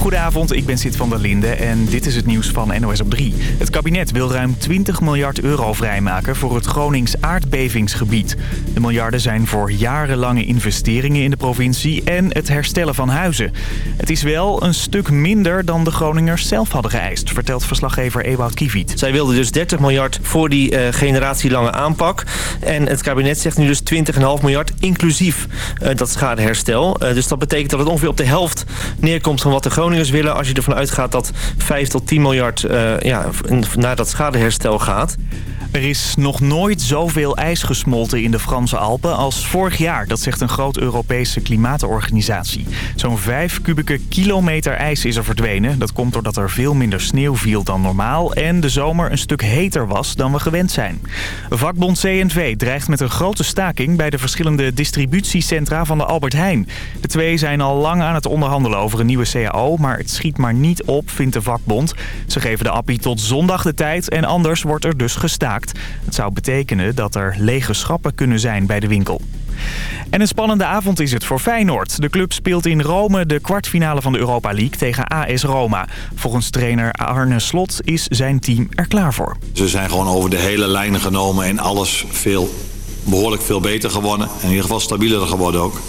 Goedenavond, ik ben Sid van der Linde en dit is het nieuws van NOS op 3. Het kabinet wil ruim 20 miljard euro vrijmaken voor het Gronings aardbevingsgebied. De miljarden zijn voor jarenlange investeringen in de provincie en het herstellen van huizen. Het is wel een stuk minder dan de Groningers zelf hadden geëist, vertelt verslaggever Ewout Kiviet. Zij wilden dus 30 miljard voor die uh, generatielange aanpak. En het kabinet zegt nu dus 20,5 miljard, inclusief uh, dat schadeherstel. Uh, dus dat betekent dat het ongeveer op de helft neerkomt van wat de Groningers willen... als je ervan uitgaat dat 5 tot 10 miljard ja, naar dat schadeherstel gaat. Er is nog nooit zoveel ijs gesmolten in de Franse Alpen als vorig jaar. Dat zegt een groot Europese klimaatorganisatie. Zo'n 5 kubieke kilometer ijs is er verdwenen. Dat komt doordat er veel minder sneeuw viel dan normaal... en de zomer een stuk heter was dan we gewend zijn. Vakbond CNV dreigt met een grote staking... bij de verschillende distributiecentra van de Albert Heijn. De twee zijn al lang aan het onderhandelen over een nieuwe CAO... maar het schiet maar niet op, vindt de vakbond. Ze geven de appie tot zondag de tijd en anders wordt er dus gestaakt. Het zou betekenen dat er lege schappen kunnen zijn bij de winkel. En een spannende avond is het voor Feyenoord. De club speelt in Rome de kwartfinale van de Europa League tegen AS Roma. Volgens trainer Arne Slot is zijn team er klaar voor. Ze zijn gewoon over de hele lijnen genomen en alles veel, behoorlijk veel beter geworden. In ieder geval stabieler geworden ook.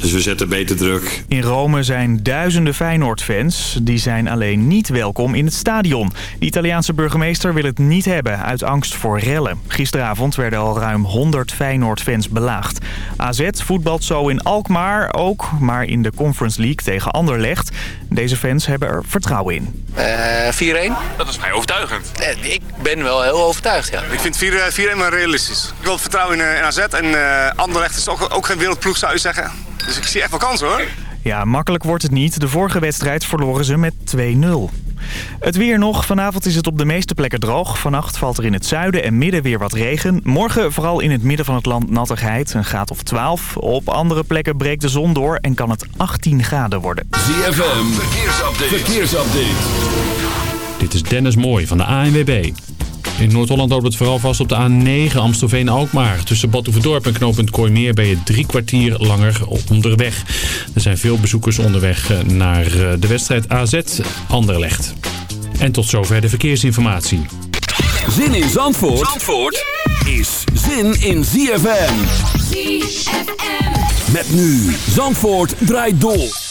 Dus we zetten beter druk. In Rome zijn duizenden Feyenoord-fans. Die zijn alleen niet welkom in het stadion. De Italiaanse burgemeester wil het niet hebben uit angst voor rellen. Gisteravond werden al ruim 100 Feyenoord-fans belaagd. AZ voetbalt zo in Alkmaar ook, maar in de Conference League tegen Anderlecht. Deze fans hebben er vertrouwen in. Uh, 4-1. Dat is vrij overtuigend. Uh, ik ben wel heel overtuigd, ja. Ik vind 4-1 maar realistisch. Ik wil vertrouwen in, in AZ en uh, Anderlecht is ook, ook geen wereldploeg zou je zeggen. Dus ik zie echt wel kansen hoor. Ja, makkelijk wordt het niet. De vorige wedstrijd verloren ze met 2-0. Het weer nog. Vanavond is het op de meeste plekken droog. Vannacht valt er in het zuiden en midden weer wat regen. Morgen vooral in het midden van het land nattigheid. Een graad of 12. Op andere plekken breekt de zon door en kan het 18 graden worden. ZFM. Verkeersupdate. Verkeersupdate. Dit is Dennis Mooij van de ANWB. In Noord-Holland loopt het vooral vast op de A9 Amstelveen-Alkmaar. Tussen Badhoevedorp en knooppunt Kooimeer ben je drie kwartier langer onderweg. Er zijn veel bezoekers onderweg naar de wedstrijd AZ Anderlecht. En tot zover de verkeersinformatie. Zin in Zandvoort, Zandvoort is zin in ZFM. ZFM. Met nu Zandvoort draait door.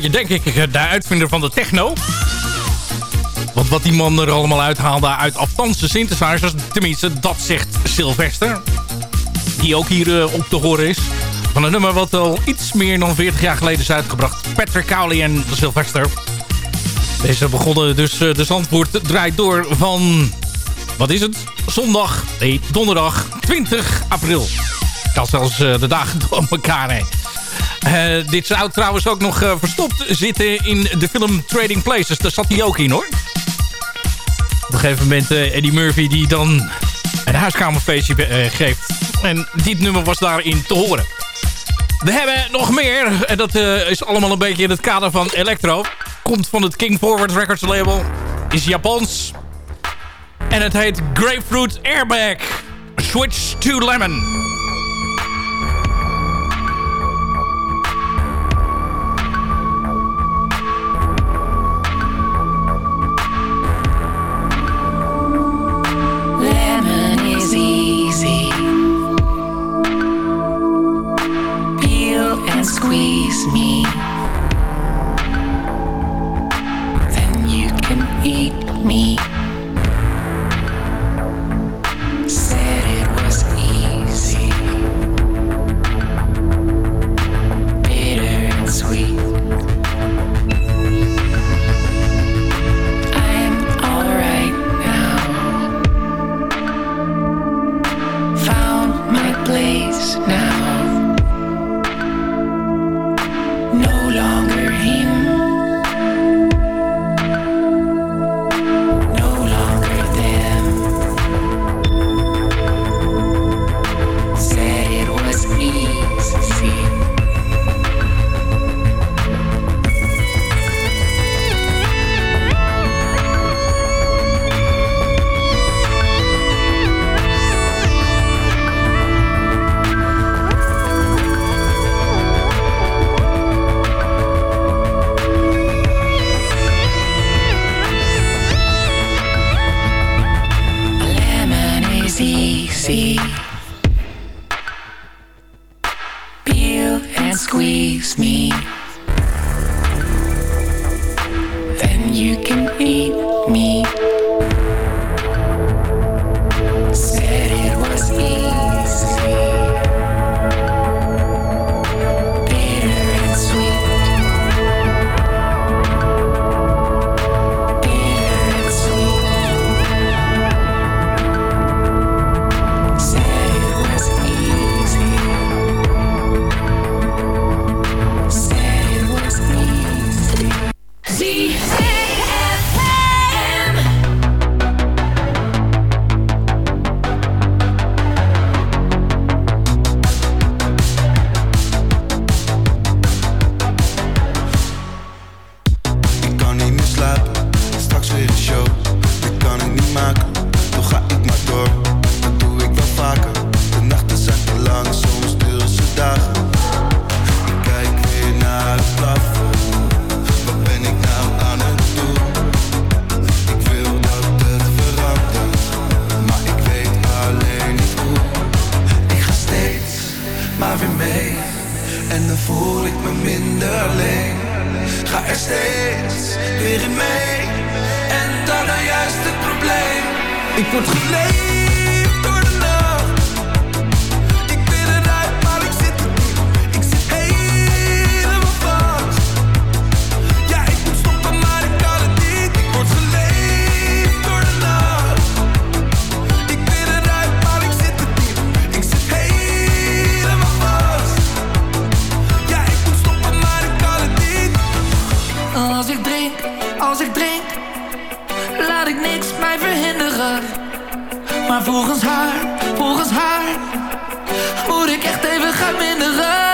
Beetje, denk ik, de uitvinder van de techno. Want wat die man er allemaal uithaalde uit afstandse synthesizers... tenminste, dat zegt Sylvester. Die ook hier op te horen is. Van een nummer wat al iets meer dan 40 jaar geleden is uitgebracht. Patrick Cowley en Sylvester. Deze begonnen dus de Zandvoort draait door van... Wat is het? Zondag, nee, donderdag 20 april. Had zelfs de dagen door elkaar heen. Uh, dit zou trouwens ook nog uh, verstopt zitten in de film Trading Places. Daar zat hij ook in hoor. Op een gegeven moment uh, Eddie Murphy die dan een huiskamerfeestje geeft. En dit nummer was daarin te horen. We hebben nog meer. En dat is allemaal een beetje in het kader van Electro. Komt van het King Forward Records label. Is Japans. En het heet Grapefruit Airbag. Switch to Lemon. be volgens haar, moet ik echt even gaan minderen.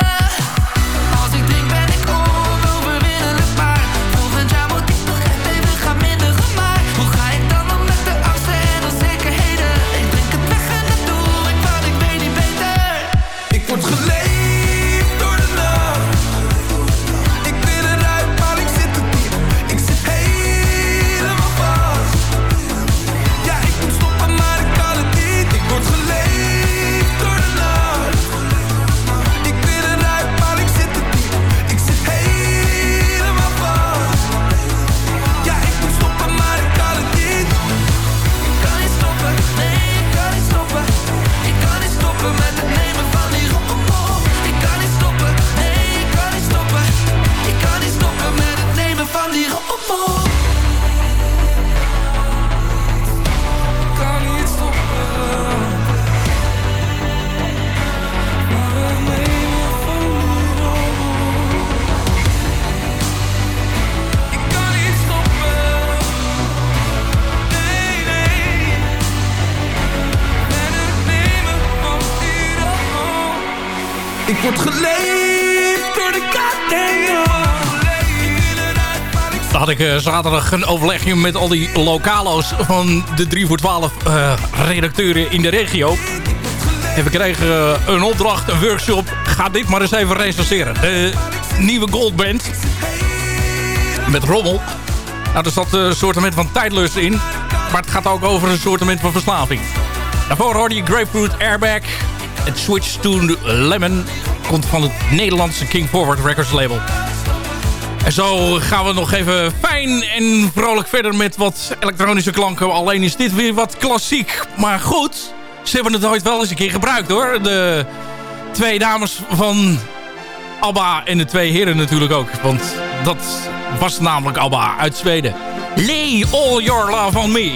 Ik word geleefd door de goddamn Dan had ik uh, zaterdag een overlegje met al die lokalo's van de 3 voor 12 uh, redacteuren in de regio. En we kregen uh, een opdracht, een workshop. Ga dit maar eens even recenseren. De nieuwe Goldband. Met rommel. Nou, er zat een soort van tijdlust in. Maar het gaat ook over een soort van verslaving. Daarvoor hoorde je Grapefruit Airbag. Het Switch to Lemon komt van het Nederlandse King Forward Records label. En zo gaan we nog even fijn en vrolijk verder met wat elektronische klanken. Alleen is dit weer wat klassiek. Maar goed, ze hebben het ooit wel eens een keer gebruikt hoor. De twee dames van ABBA en de twee heren natuurlijk ook. Want dat was namelijk ABBA uit Zweden. Lay all your love on me.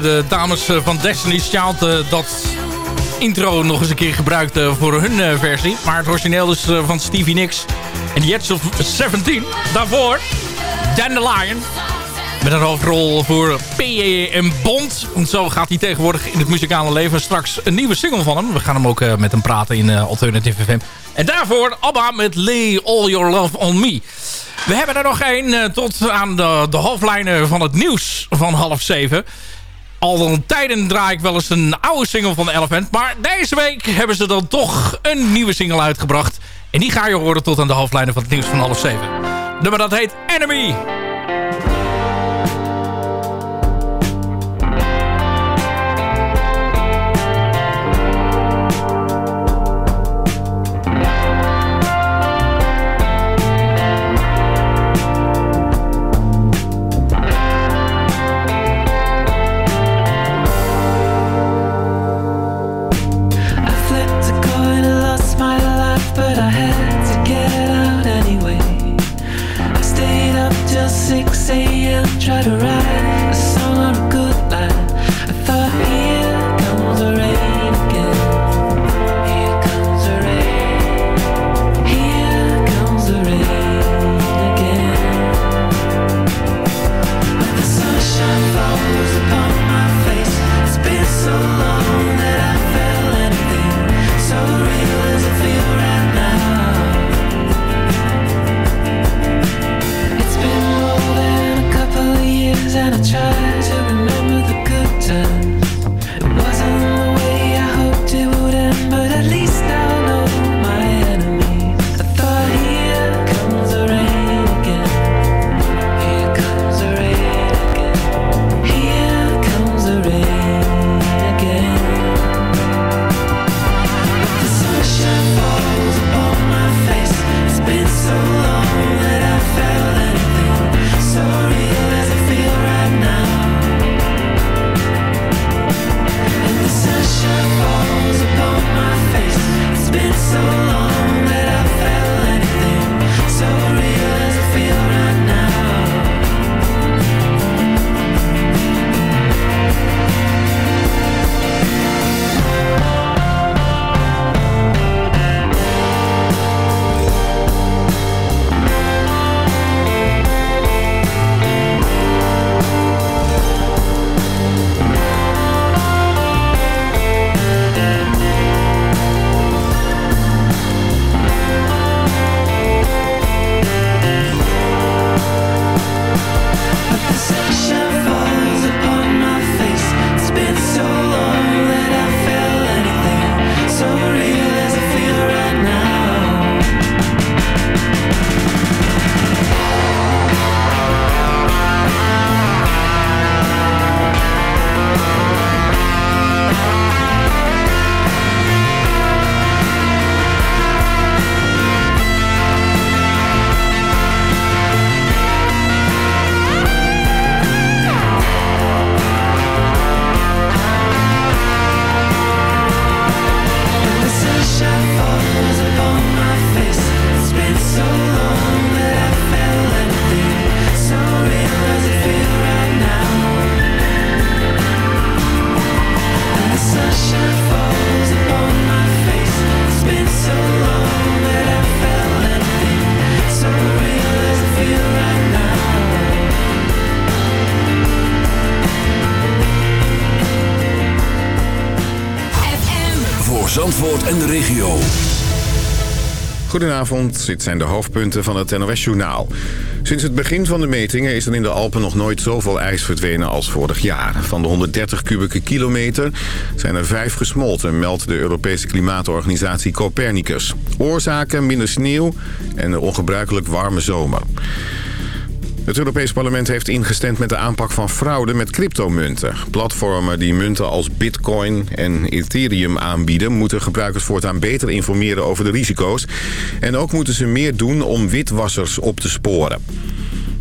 De dames eh, van Destiny's Child uh, dat intro nog eens een keer gebruikt uh, voor hun versie. Maar het origineel is van Stevie Nicks en Edge of 17. Daarvoor Dandelion. Met een hoofdrol voor P.E.M. Bond. Want zo gaat hij tegenwoordig in het muzikale leven. Straks een nieuwe single van hem. We gaan hem ook met hem praten in Alternative FM. En daarvoor ABBA met Lay All Your Love On Me. We hebben er nog één tot aan de, de hoofdlijnen van het nieuws van half zeven. Al een tijden draai ik wel eens een oude single van Elephant. Maar deze week hebben ze dan toch een nieuwe single uitgebracht. En die ga je horen tot aan de hoofdlijnen van het nieuws van half zeven. Nummer dat heet Enemy. Goedenavond, dit zijn de hoofdpunten van het NOS-journaal. Sinds het begin van de metingen is er in de Alpen nog nooit zoveel ijs verdwenen als vorig jaar. Van de 130 kubieke kilometer zijn er vijf gesmolten, meldt de Europese klimaatorganisatie Copernicus. Oorzaken minder sneeuw en een ongebruikelijk warme zomer. Het Europees Parlement heeft ingestemd met de aanpak van fraude met cryptomunten. Platformen die munten als bitcoin en ethereum aanbieden... moeten gebruikers voortaan beter informeren over de risico's. En ook moeten ze meer doen om witwassers op te sporen.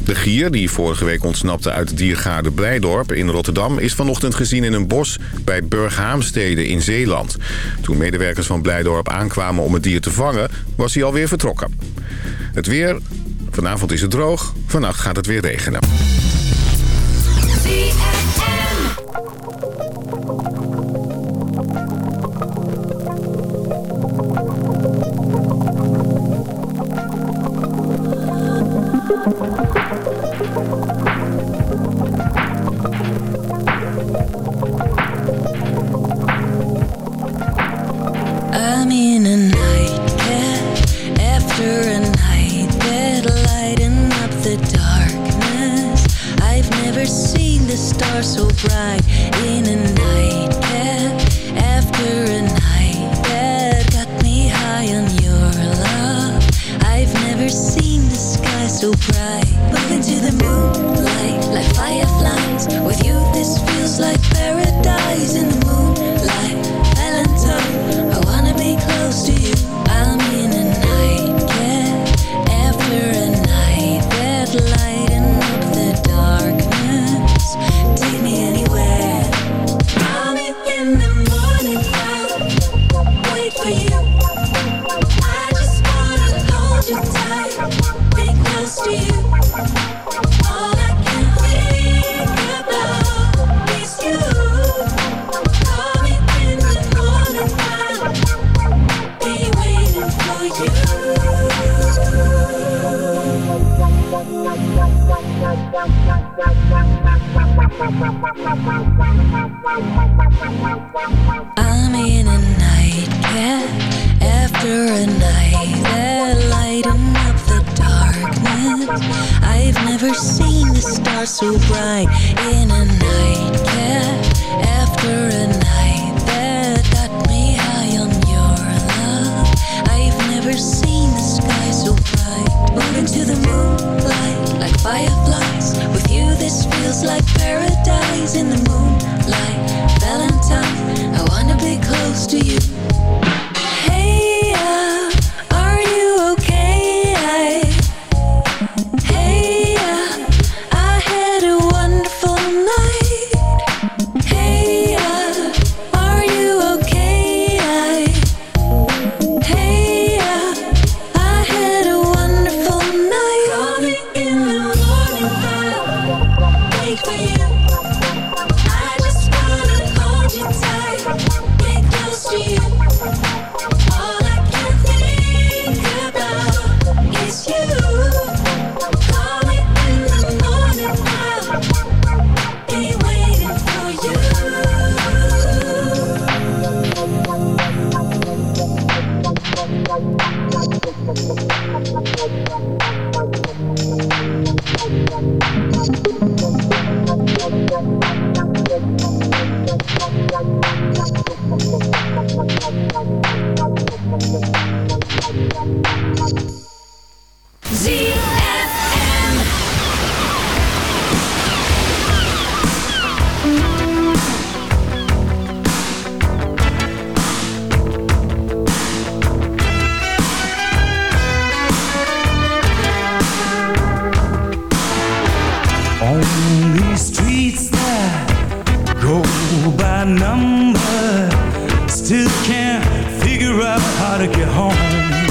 De gier, die vorige week ontsnapte uit de diergaarde Blijdorp in Rotterdam... is vanochtend gezien in een bos bij Burghaamstede in Zeeland. Toen medewerkers van Blijdorp aankwamen om het dier te vangen... was hij alweer vertrokken. Het weer... Vanavond is het droog, vannacht gaat het weer regenen. After a night that lighten up the darkness. I've never seen the stars so bright in a nightcap after a night that got me high on your love. I've never seen the sky so bright. Moving to the moonlight like fireflies. With you, this feels like paradise in the moonlight. Valentine, I wanna be close to you. On these streets that go by number, still can't figure out how to get home.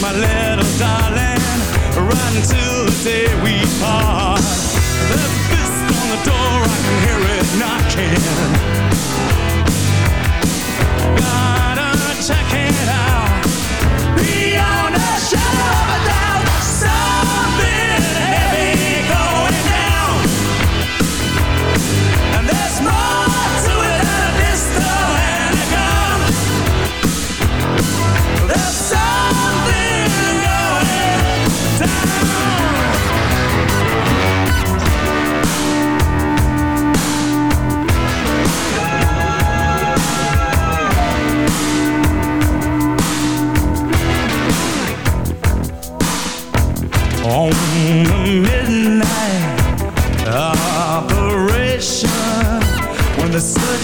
my little darling, right until the day we part. The fist on the door, I can hear it knocking. Gotta check it out.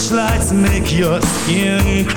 The searchlights make your skin crawl.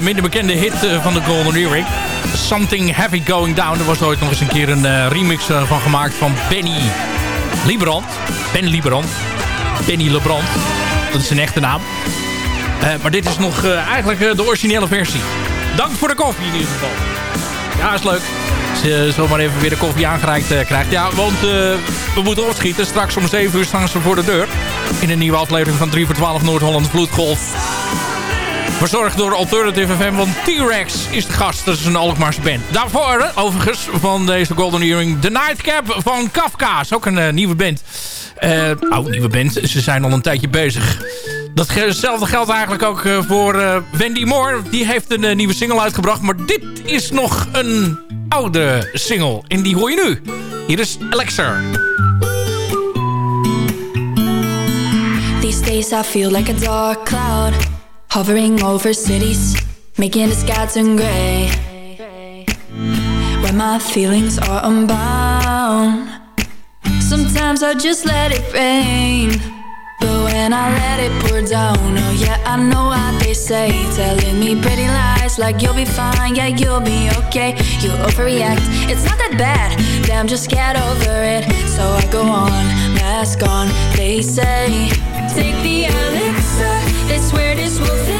Minder bekende hit eh, van de Golden Earring. Something Heavy Going Down. Er was ooit nog eens een keer een eh, remix eh, van gemaakt van Benny Liebrand. Ben Liebrand. Benny Lebrand. Dat is zijn echte naam. Eh, maar dit is nog eh, eigenlijk eh, de originele versie. Dank voor de koffie in ieder geval. Ja, is leuk. Je zomaar even weer de koffie aangereikt eh, krijgt. Ja, want eh, we moeten opschieten. Straks om 7 uur staan ze voor de deur. In een nieuwe aflevering van 3 voor 12 Noord-Holland Vloedgolf. Verzorgd door Alternative FM, want T-Rex is de gast. Dat is een Alkmaarse band. Daarvoor, overigens, van deze Golden Earring... The Nightcap van Kafka. Is ook een eh, nieuwe band. Eh oh, nieuwe band. Ze zijn al een tijdje bezig. Datzelfde geldt eigenlijk ook eh, voor Wendy Moore. Die heeft een nieuwe single uitgebracht. Maar dit is nog een oude single. En die hoor je nu. Hier is Elixir. These days I feel like a dark cloud hovering over cities, making the skies turn gray. When my feelings are unbound, sometimes I just let it rain. But when I let it pour down, oh yeah, I know what they say, telling me pretty lies like you'll be fine, yeah, you'll be okay. You overreact, it's not that bad, damn, just get over it. So I go on, mask on, they say, take the elixir, they swear this will fix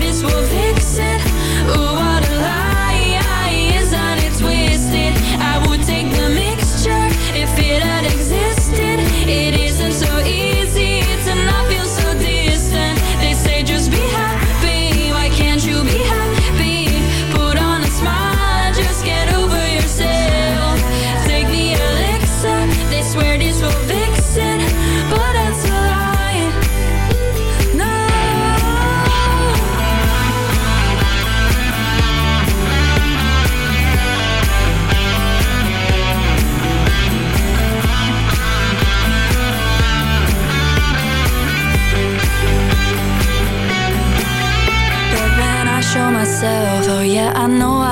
this will fix it. Ooh,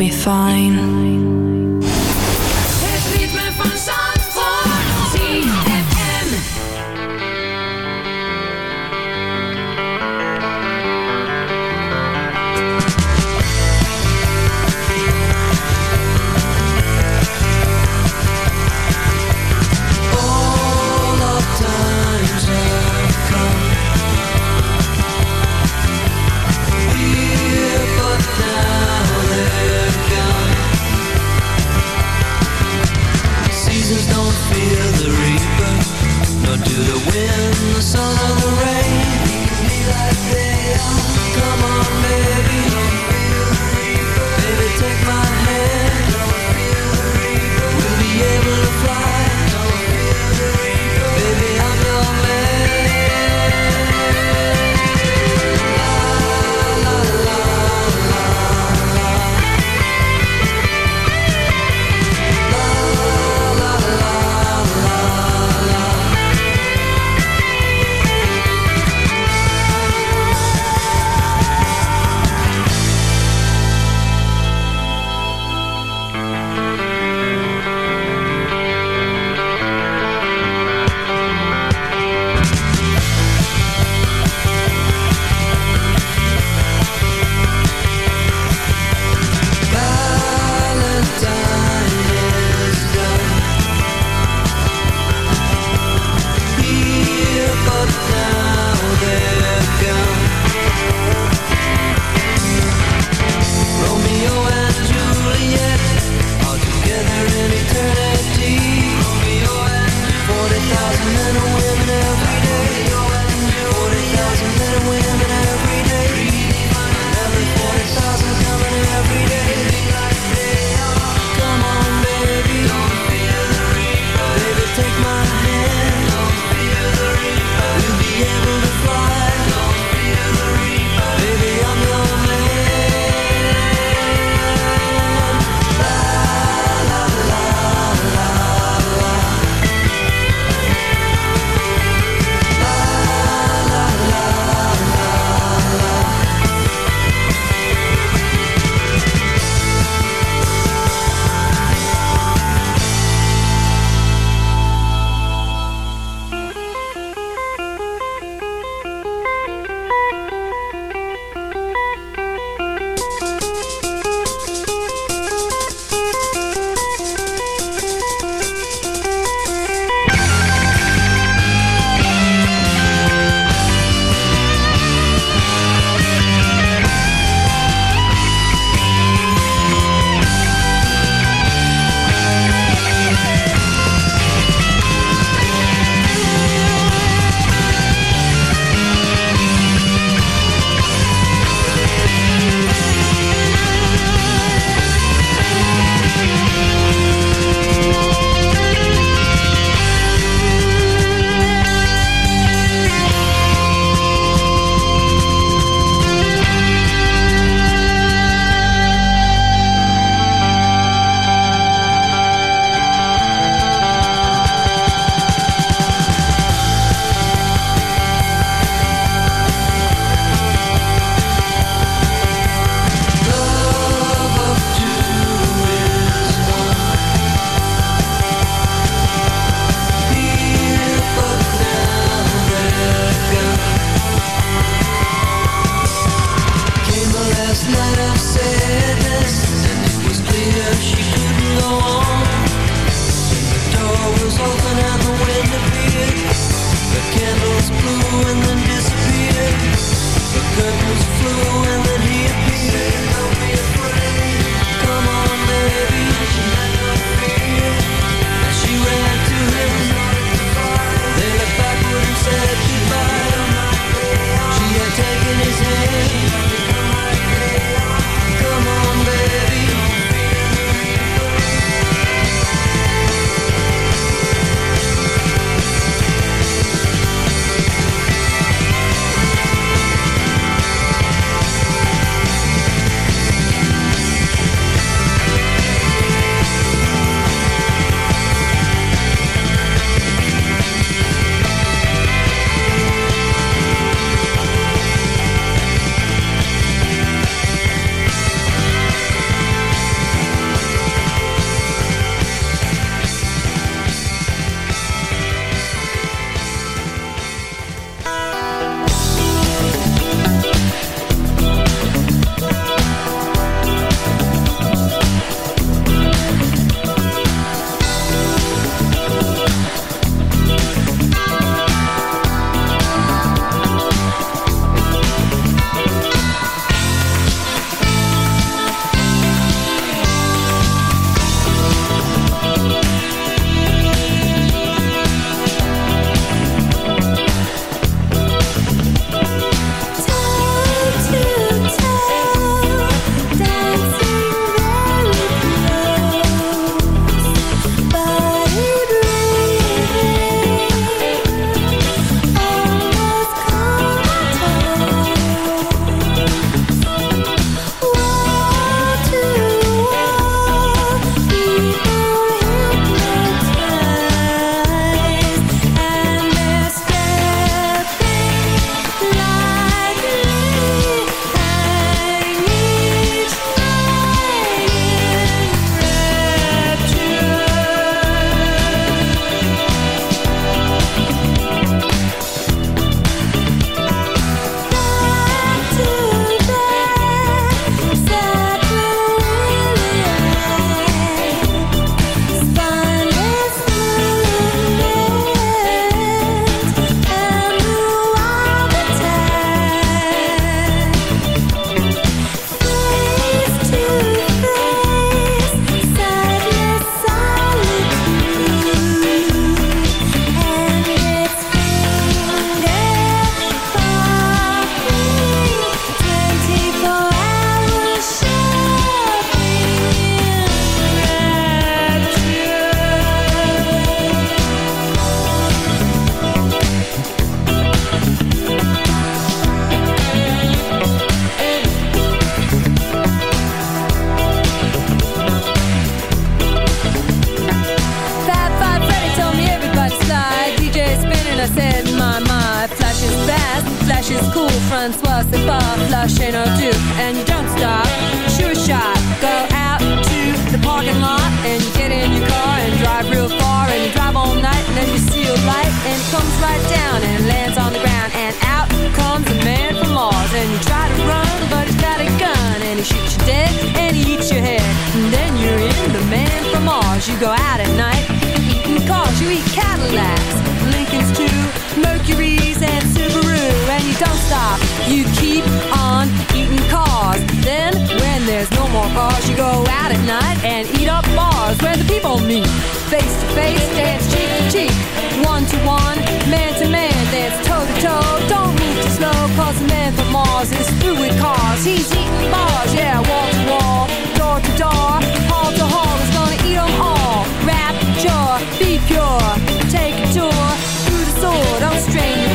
be fine. Francois, c'est pas ain't no do. And you don't stop, sure shot. Go out to the parking lot and you get in your car and drive real far and you drive all night and then you see a light and it comes right down and lands on the ground and out comes a man from Mars and you try to run but he's got a gun and he shoots you dead and he eats your head and then you're in the man from Mars. You go out at night eating cars, you eat Cadillacs, Lincolns too, Mercury's and you don't stop. You keep on eating cars. Then, when there's no more cars, you go out at night and eat up bars where the people meet. Face to face, dance cheek to cheek, one to one, man to man, dance toe to toe. Don't move too slow, cause the man from Mars is through with cars. He's eating bars, yeah, wall to wall, door to door, hall to hall. He's gonna eat them all. Rapture, be pure, take a tour through the sword. Don't strain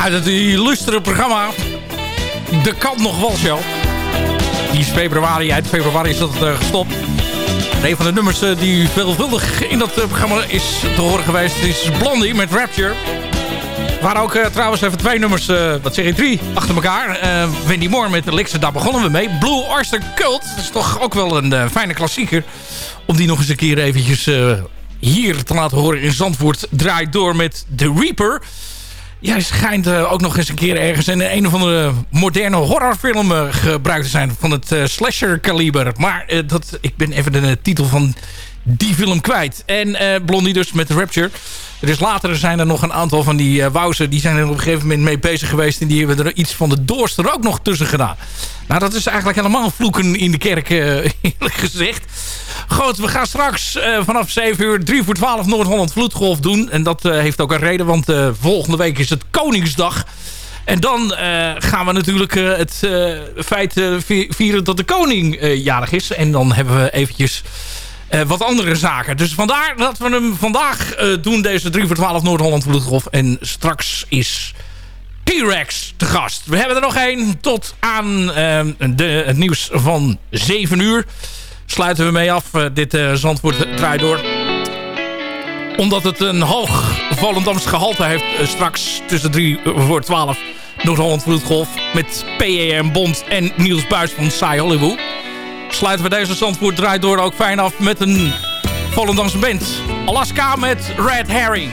Uit het illustere programma De Kant Nog Wel. Die is februari, eind februari is dat eh, gestopt. En een van de nummers eh, die veelvuldig in dat eh, programma is te horen geweest... is Blondie met Rapture. Waar ook trouwens even twee nummers, wat zeg je, drie achter elkaar. Wendy Moore met Elixir, daar begonnen we mee. Blue Oyster Cult, dat is toch ook wel een fijne klassieker. Om die nog eens een keer eventjes hier te laten horen in Zandvoort. Draait door met The Reaper. Jij schijnt eh, ook nog eens een keer ergens in een of andere moderne horrorfilm eh, gebruikt te zijn. Van het eh, slasher kaliber. Maar dat, ik ben even de titel van die film kwijt. En eh, Blondie dus met Rapture. Er is later zijn er nog een aantal van die uh, wauzen. Die zijn er op een gegeven moment mee bezig geweest. En die hebben er iets van de Doors er ook nog tussen gedaan. Nou, dat is eigenlijk helemaal vloeken in de kerk, eh, eerlijk gezegd. Goed, we gaan straks eh, vanaf 7 uur 3 voor 12 Noord-Holland Vloedgolf doen. En dat eh, heeft ook een reden, want eh, volgende week is het Koningsdag. En dan eh, gaan we natuurlijk eh, het eh, feit eh, vi- vieren dat de koning eh, jarig is. En dan hebben we eventjes eh, wat andere zaken. Dus vandaar dat we hem vandaag eh, doen, deze 3 voor 12 Noord-Holland Vloedgolf. En straks is T-Rex te gast. We hebben er nog één tot aan eh, de, het nieuws van 7 uur. Sluiten we mee af, dit eh, Zandvoort draait door omdat het een hoog Volendams gehalte heeft straks tussen 3 voor 12 Noord-Holland Vloedgolf met PEM Bond en Niels Buis van Saai Hollywood. Sluiten we deze Zandvoort draait door ook fijn af met een Volendamse band. Alaska met Red Herring.